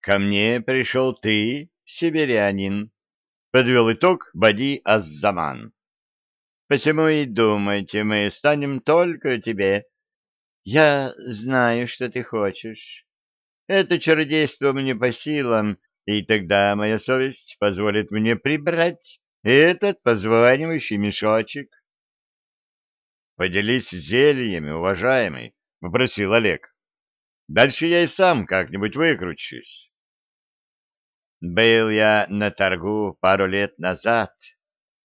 Ко мне пришел ты, сибирянин, — подвел итог Бади Аззаман. Посему и думайте, мы станем только тебе. Я знаю, что ты хочешь. Это чародейство мне по силам, и тогда моя совесть позволит мне прибрать этот позванивающий мешочек. — Поделись зельями, уважаемый, — попросил Олег. — Дальше я и сам как-нибудь выкручусь. Был я на торгу пару лет назад,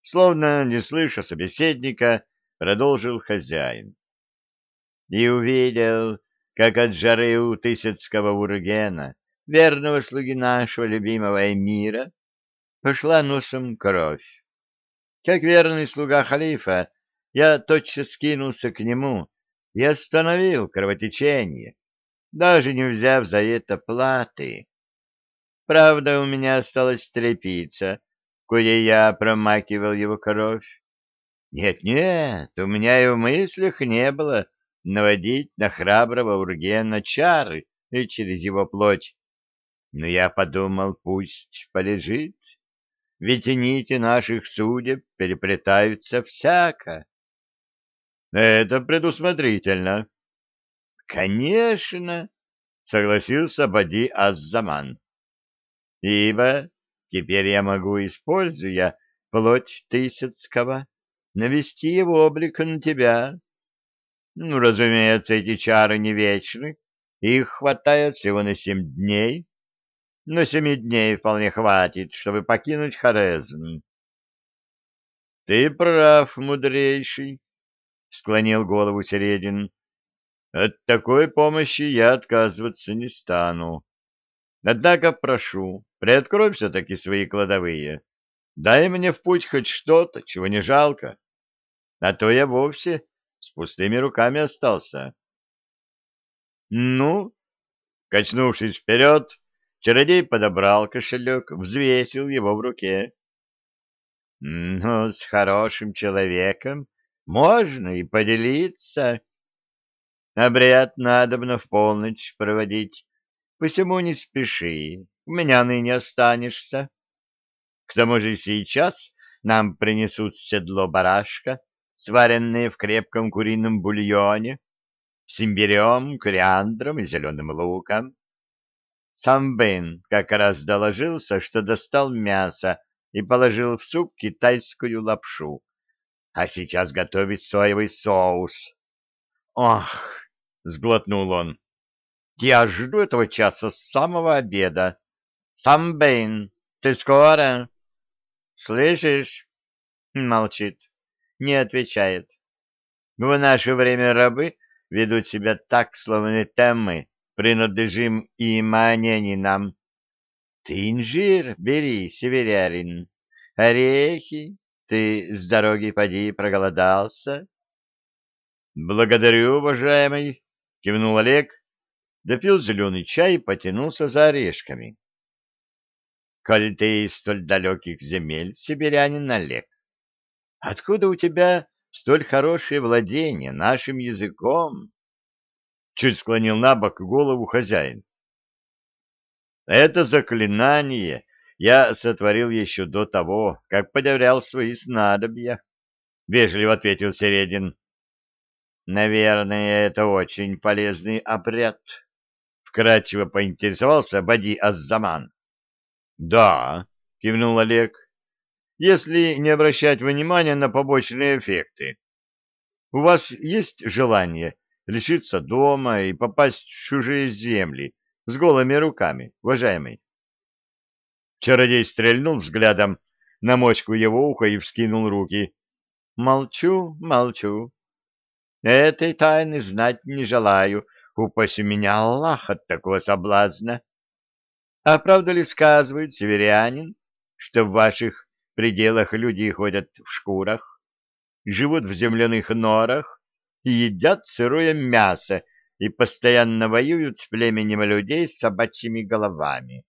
словно не слыша собеседника, продолжил хозяин. И увидел, как от жары у Тысяцкого Ургена, верного слуги нашего любимого эмира, пошла носом кровь. Как верный слуга халифа, я тотчас скинулся к нему и остановил кровотечение, даже не взяв за это платы. Правда, у меня осталась тряпица, кое я промакивал его кровь. Нет-нет, у меня и в мыслях не было наводить на храброго Ургена чары и через его плоть. Но я подумал, пусть полежит, ведь нити наших судеб переплетаются всяко. Это предусмотрительно. Конечно, согласился Бади Аззаман ибо теперь я могу, используя плоть Тысяцкого, навести его облик на тебя. Ну, разумеется, эти чары не вечны, их хватает всего на семь дней, но семи дней вполне хватит, чтобы покинуть Хорезм. — Ты прав, мудрейший, — склонил голову Середин. — От такой помощи я отказываться не стану. Однако прошу, приоткрой все-таки свои кладовые. Дай мне в путь хоть что-то, чего не жалко. А то я вовсе с пустыми руками остался. Ну, качнувшись вперед, чародей подобрал кошелек, взвесил его в руке. Ну, с хорошим человеком можно и поделиться. Обряд надобно в полночь проводить Посему не спеши, у меня ныне останешься. К тому же сейчас нам принесут седло барашка, сваренное в крепком курином бульоне, с имбирем, кориандром и зеленым луком. Сам Бен как раз доложился, что достал мясо и положил в суп китайскую лапшу, а сейчас готовит соевый соус. «Ох!» — сглотнул он. Я жду этого часа с самого обеда. Сам Бэйн, ты скоро? Слышишь? Молчит. Не отвечает. В наше время рабы ведут себя так, словно это принадлежим им, а не нам. Ты инжир бери, северярин. Орехи. Ты с дороги поди проголодался. Благодарю, уважаемый, кивнул Олег допил зеленый чай и потянулся за орешками. — Коль ты из столь далеких земель, сибирянин Олег, откуда у тебя столь хорошее владение нашим языком? Чуть склонил на бок голову хозяин. Это заклинание я сотворил еще до того, как подавлял свои снадобья, — вежливо ответил Середин. — Наверное, это очень полезный обряд вкратчиво поинтересовался Бади Аззаман. Да, кивнул Олег. Если не обращать внимания на побочные эффекты. У вас есть желание лишиться дома и попасть в чужие земли с голыми руками, уважаемый? Чародей стрельнул взглядом на мочку его уха и вскинул руки. Молчу, молчу. Этой тайны знать не желаю, Упаси меня Аллах от такого соблазна. А правда ли сказывает северянин, что в ваших пределах люди ходят в шкурах, живут в земляных норах и едят сырое мясо и постоянно воюют с племенем людей с собачьими головами?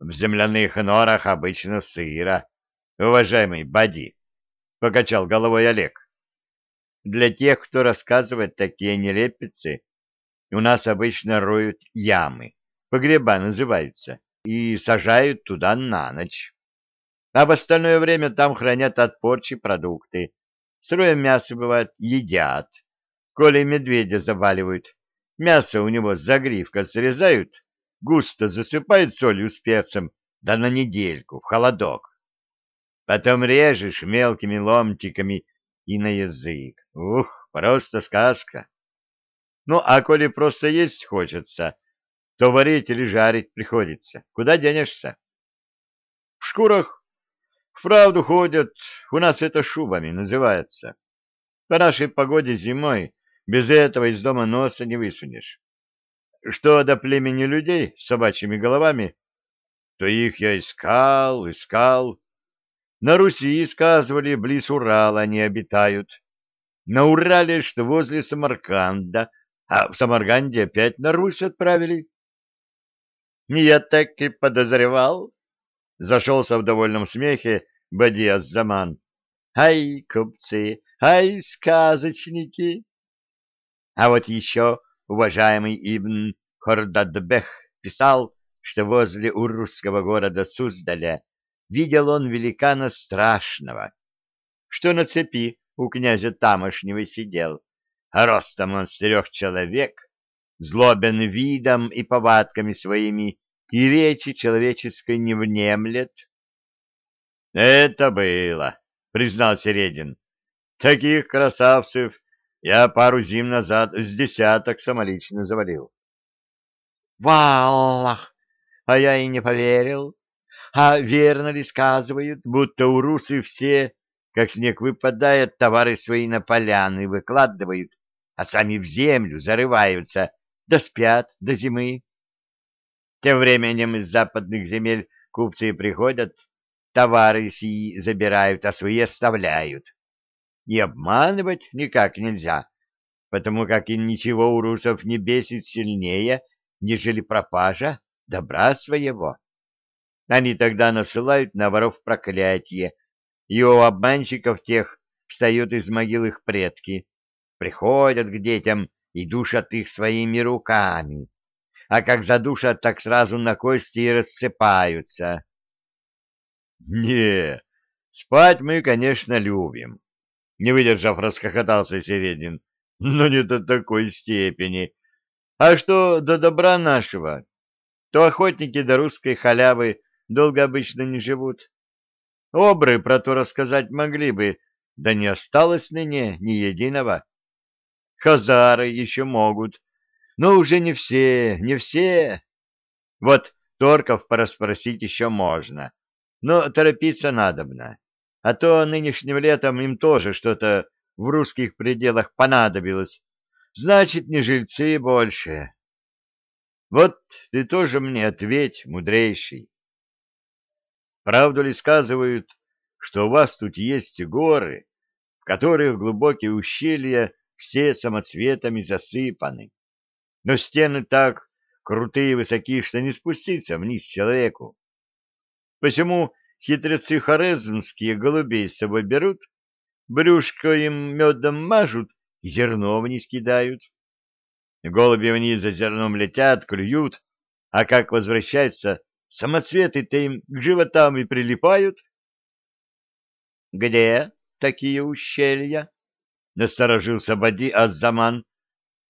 В земляных норах обычно сыро, уважаемый Бади, — покачал головой Олег. Для тех, кто рассказывает такие нелепицы, у нас обычно роют ямы, погреба называются, и сажают туда на ночь. А в остальное время там хранят от порчи продукты. Сырое мясо, бывает, едят. Коли медведя заваливают, мясо у него с загривка срезают, густо засыпают солью с перцем, да на недельку, в холодок. Потом режешь мелкими ломтиками и на язык. Ух, просто сказка. Ну, а коли просто есть хочется, то варить или жарить приходится. Куда денешься? В шкурах вправду ходят, у нас это шубами называется. По нашей погоде зимой без этого из дома носа не высунешь. Что до племени людей с собачьими головами, то их я искал, искал. На Руси, сказывали, близ Урала они обитают. На Урале, что возле Самарканда, а в Самарганде опять на Русь отправили. Я так и подозревал. Зашелся в довольном смехе Бадиас Заман. Ай, купцы, ай, сказочники! А вот еще уважаемый Ибн Хордадбех писал, что возле урусского города Суздаля видел он великана страшного, что на цепи у князя тамошнего сидел, а ростом он с трех человек, злобен видом и повадками своими, и речи человеческой не внемлет. — Это было, — признал Середин. — Таких красавцев я пару зим назад с десяток самолично завалил. — Валлах! А я и не поверил. А верно ли сказывают, будто у русы все, как снег выпадает, товары свои на поляны выкладывают, а сами в землю зарываются, да спят до зимы. Тем временем из западных земель купцы приходят, товары сии забирают, а свои оставляют. И обманывать никак нельзя, потому как и ничего у русов не бесит сильнее, нежели пропажа добра своего. Они тогда насылают на воров проклятие, и у обманщиков тех встают из могил их предки, приходят к детям и душат их своими руками, а как задушат, так сразу на кости и рассыпаются. Не, спать мы, конечно, любим. Не выдержав, расхохотался Середин. Но не до такой степени. А что до добра нашего, то охотники до русской халявы долго обычно не живут. Обры про то рассказать могли бы, да не осталось ныне ни единого. Хазары еще могут, но уже не все, не все. Вот торков порасспросить еще можно, но торопиться надобно, а то нынешним летом им тоже что-то в русских пределах понадобилось. Значит, не жильцы больше. Вот ты тоже мне ответь, мудрейший. Правду ли сказывают, что у вас тут есть горы, в которых глубокие ущелья все самоцветами засыпаны? но стены так крутые и высокие, что не спуститься вниз человеку. Почему хитрецы хорезмские голубей с собой берут, брюшко им медом мажут и зерно вниз кидают? Голуби вниз за зерном летят, клюют, а как возвращаются, самоцветы-то им к животам и прилипают. — Где такие ущелья? — насторожился Бади Аззаман,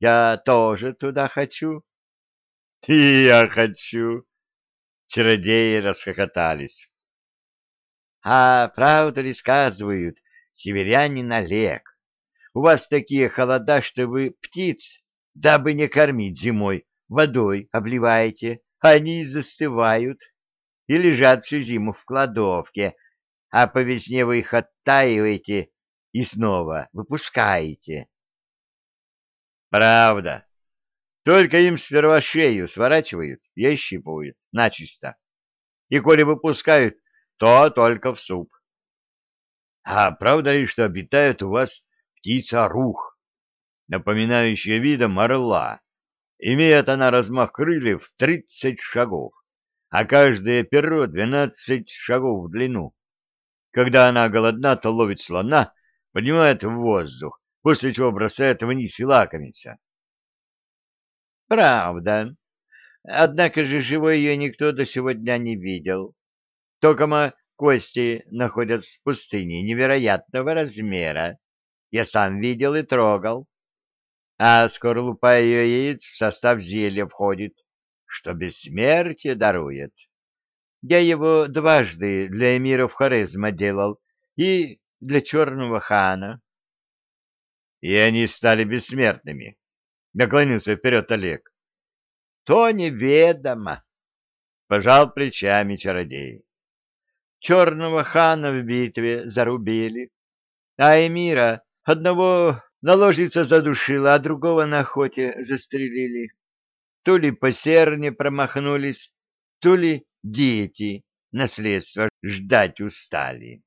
я тоже туда хочу. — И я хочу. Чародеи расхохотались. — А правда ли сказывают, северянин Олег, у вас такие холода, что вы птиц, дабы не кормить зимой, водой обливаете, они застывают и лежат всю зиму в кладовке, а по весне вы их оттаиваете и снова выпускаете. Правда. Только им сперва шею сворачивают и ощипывают начисто. И коли выпускают, то только в суп. А правда ли, что обитает у вас птица-рух, напоминающая видом орла? Имеет она размах крыльев тридцать шагов, а каждое перо двенадцать шагов в длину. Когда она голодна, то ловит слона, поднимает в воздух, после чего бросает вниз и лакомится. — Правда. Однако же живой ее никто до сегодня не видел. Токома кости находят в пустыне невероятного размера. Я сам видел и трогал. А скорлупа ее яиц в состав зелья входит, что бессмертие дарует. Я его дважды для эмиров Хорезма делал и для черного хана. И они стали бессмертными. Наклонился вперед Олег. То неведомо. Пожал плечами чародей. Черного хана в битве зарубили, а эмира одного наложница задушила, а другого на охоте застрелили. То ли по серне промахнулись, то ли дети наследство ждать устали.